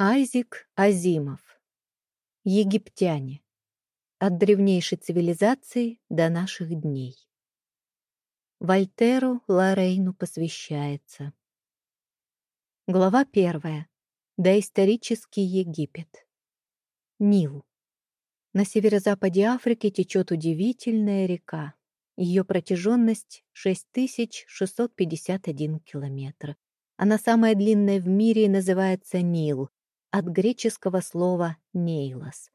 Айзик Азимов. Египтяне. От древнейшей цивилизации до наших дней. Вольтеру Лорейну посвящается. Глава первая. Доисторический Египет. Нил. На северо-западе Африки течет удивительная река. Ее протяженность 6651 километр. Она самая длинная в мире и называется Нил, от греческого слова «нейлос».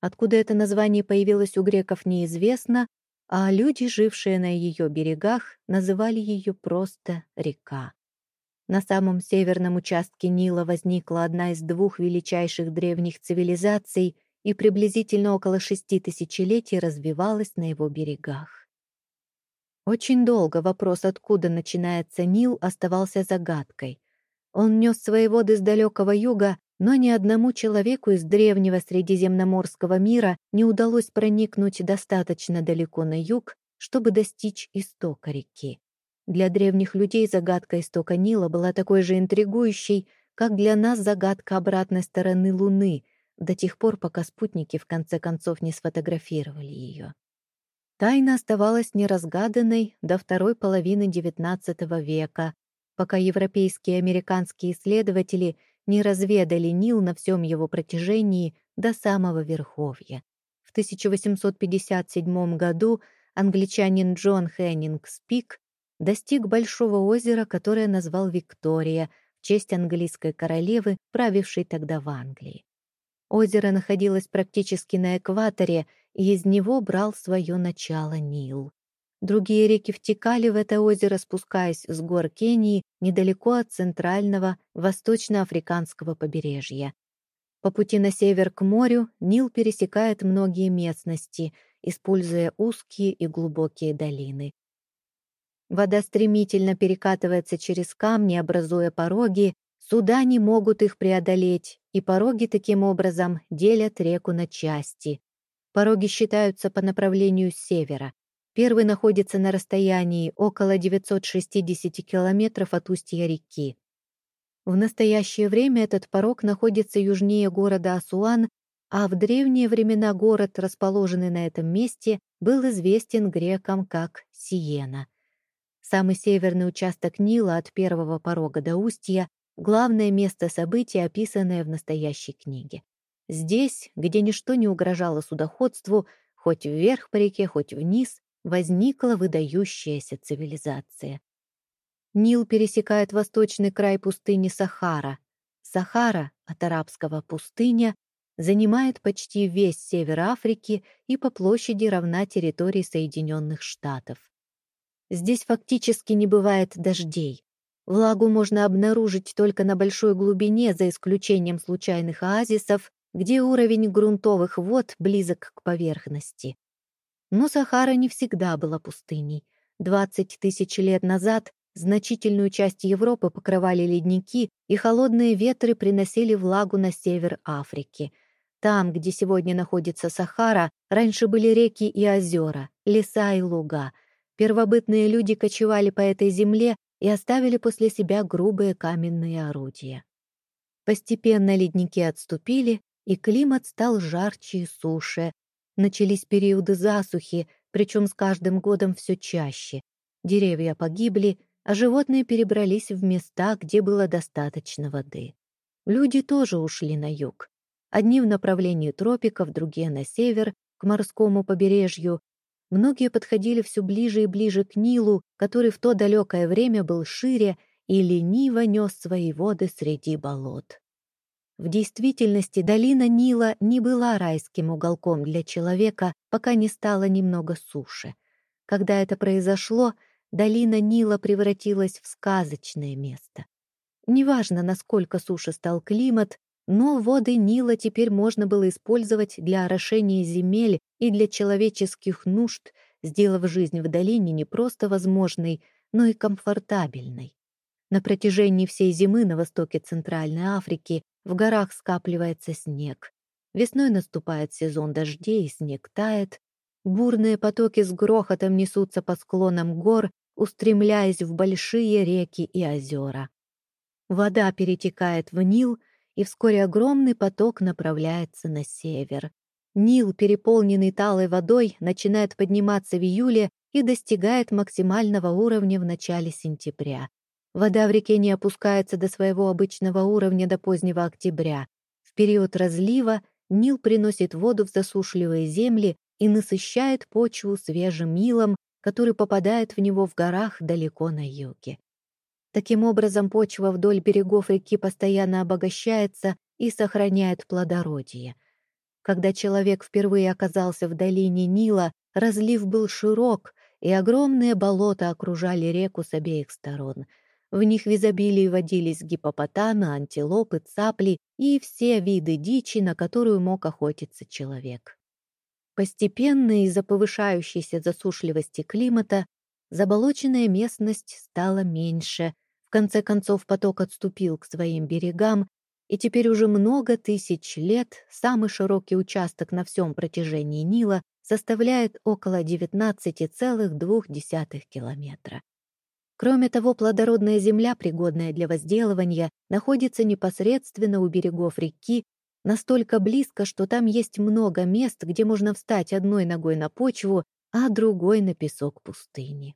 Откуда это название появилось у греков, неизвестно, а люди, жившие на ее берегах, называли ее просто река. На самом северном участке Нила возникла одна из двух величайших древних цивилизаций и приблизительно около шести тысячелетий развивалась на его берегах. Очень долго вопрос, откуда начинается Нил, оставался загадкой. Он нес свои воды с далекого юга, но ни одному человеку из древнего Средиземноморского мира не удалось проникнуть достаточно далеко на юг, чтобы достичь истока реки. Для древних людей загадка истока Нила была такой же интригующей, как для нас загадка обратной стороны Луны, до тех пор, пока спутники в конце концов не сфотографировали ее. Тайна оставалась неразгаданной до второй половины XIX века, пока европейские и американские исследователи не разведали Нил на всем его протяжении до самого Верховья. В 1857 году англичанин Джон Хеннинг Спик достиг большого озера, которое назвал Виктория, в честь английской королевы, правившей тогда в Англии. Озеро находилось практически на экваторе, и из него брал свое начало Нил. Другие реки втекали в это озеро, спускаясь с гор Кении недалеко от центрального восточноафриканского побережья. По пути на север к морю Нил пересекает многие местности, используя узкие и глубокие долины. Вода стремительно перекатывается через камни, образуя пороги, суда не могут их преодолеть, и пороги таким образом делят реку на части. Пороги считаются по направлению севера. Первый находится на расстоянии около 960 километров от устья реки. В настоящее время этот порог находится южнее города Асуан, а в древние времена город, расположенный на этом месте, был известен грекам как Сиена. Самый северный участок Нила от первого порога до устья — главное место события, описанное в настоящей книге. Здесь, где ничто не угрожало судоходству, хоть вверх по реке, хоть вниз, возникла выдающаяся цивилизация. Нил пересекает восточный край пустыни Сахара. Сахара, от арабского «пустыня», занимает почти весь север Африки и по площади равна территории Соединенных Штатов. Здесь фактически не бывает дождей. Влагу можно обнаружить только на большой глубине, за исключением случайных оазисов, где уровень грунтовых вод близок к поверхности. Но Сахара не всегда была пустыней. 20 тысяч лет назад значительную часть Европы покрывали ледники, и холодные ветры приносили влагу на север Африки. Там, где сегодня находится Сахара, раньше были реки и озера, леса и луга. Первобытные люди кочевали по этой земле и оставили после себя грубые каменные орудия. Постепенно ледники отступили, и климат стал жарче и суше, Начались периоды засухи, причем с каждым годом все чаще. Деревья погибли, а животные перебрались в места, где было достаточно воды. Люди тоже ушли на юг. Одни в направлении тропиков, другие на север, к морскому побережью. Многие подходили все ближе и ближе к Нилу, который в то далекое время был шире и лениво нес свои воды среди болот. В действительности долина Нила не была райским уголком для человека, пока не стало немного суше. Когда это произошло, долина Нила превратилась в сказочное место. Неважно, насколько суше стал климат, но воды Нила теперь можно было использовать для орошения земель и для человеческих нужд, сделав жизнь в долине не просто возможной, но и комфортабельной. На протяжении всей зимы на востоке Центральной Африки в горах скапливается снег. Весной наступает сезон дождей, и снег тает. Бурные потоки с грохотом несутся по склонам гор, устремляясь в большие реки и озера. Вода перетекает в Нил, и вскоре огромный поток направляется на север. Нил, переполненный талой водой, начинает подниматься в июле и достигает максимального уровня в начале сентября. Вода в реке не опускается до своего обычного уровня до позднего октября. В период разлива Нил приносит воду в засушливые земли и насыщает почву свежим милом, который попадает в него в горах далеко на юге. Таким образом, почва вдоль берегов реки постоянно обогащается и сохраняет плодородие. Когда человек впервые оказался в долине Нила, разлив был широк, и огромные болота окружали реку с обеих сторон. В них в изобилии водились гипопотамы, антилопы, цапли и все виды дичи, на которую мог охотиться человек. Постепенно из-за повышающейся засушливости климата заболоченная местность стала меньше. В конце концов поток отступил к своим берегам, и теперь уже много тысяч лет самый широкий участок на всем протяжении Нила составляет около 19,2 километра. Кроме того, плодородная земля, пригодная для возделывания, находится непосредственно у берегов реки, настолько близко, что там есть много мест, где можно встать одной ногой на почву, а другой на песок пустыни.